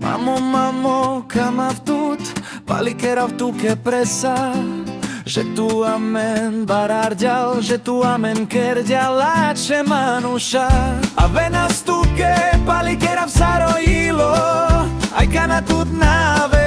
mamo, kam avtut, palikera tu che presa. Že tu amen barardial, že tu amen kerdial lače manuša. A vena stuke palikera v saroilo Aj kana tut naveha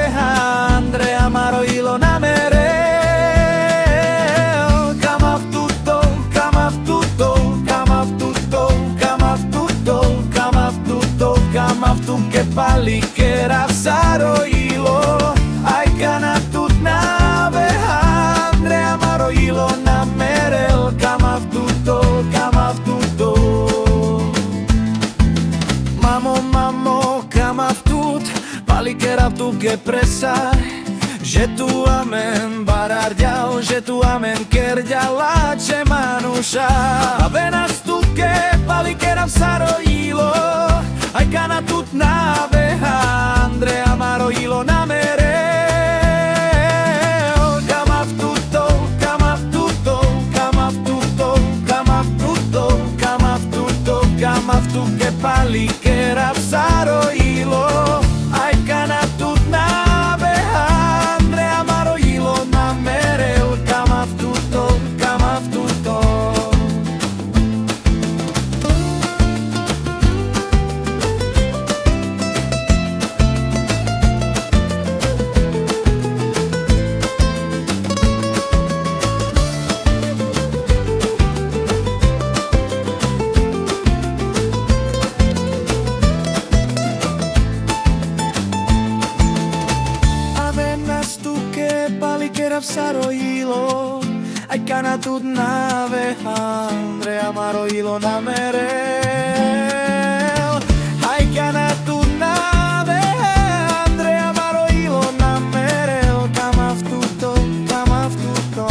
palikera v saroilo Aj kana tut naveha Andrea maroilo na merel Kama v tuto, kama v tuto Mamo, mamo, kama v tut Palikera v tuke presa že tu amen barardial, že tu amen kerdial lače manuša. A vena stuke palikera v saroilo Aj kana tut naveha Andrea maroilo na mere Kama v tuto, kama v tuto, kama v tuto, kama v tuto, kama v tuto, kama v tuke palikera v saroilo tu v saroilo Aj kana tut nave Andrea maroilo na merel. Aj kana tut nave Andrea maroilo na merel. Kama v tuto, kama v tuto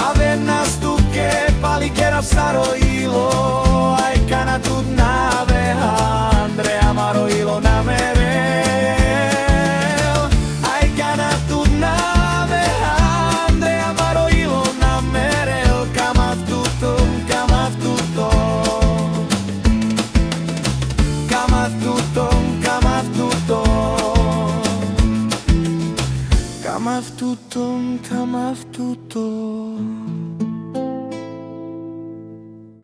Avenas tu que palikera v saroilo Aj Kama v tuto, kama v tuto